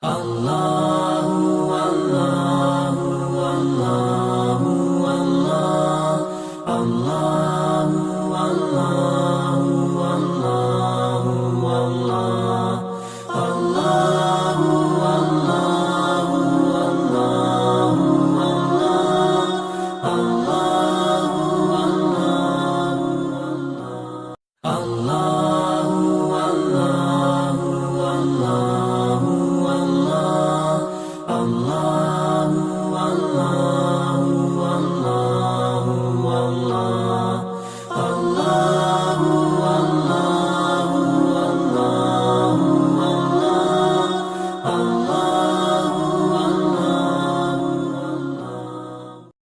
Allah.